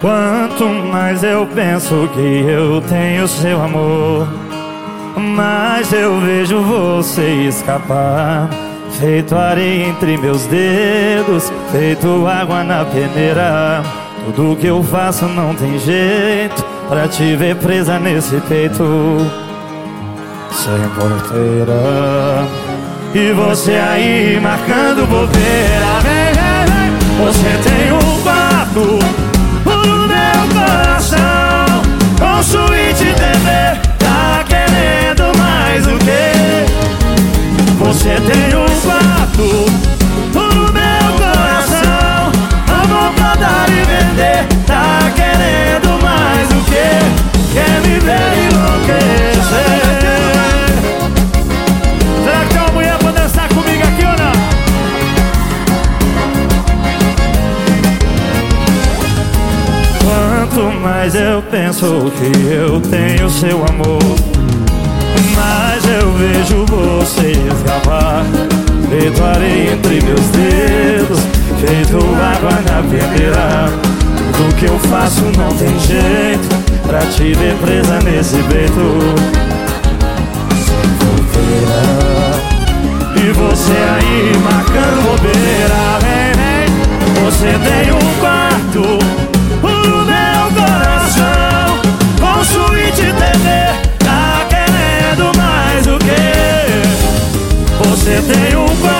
Quanto mais eu penso que eu tenho seu amor, mais eu vejo você escapar. Feito areia entre meus dedos, feito água na peneira. Tudo que eu faço não tem jeito pra te ver presa nesse peito. Sem porteira. E você aí marcando bobeira. Mais eu penso que eu tenho seu amor. Mas eu vejo você escapar. Feito areia entre meus dedos Feito água na peneira Tudo que eu faço não tem jeito Pra te ver presa nesse beito E você aí Você tem um